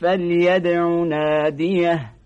فليدع ناديه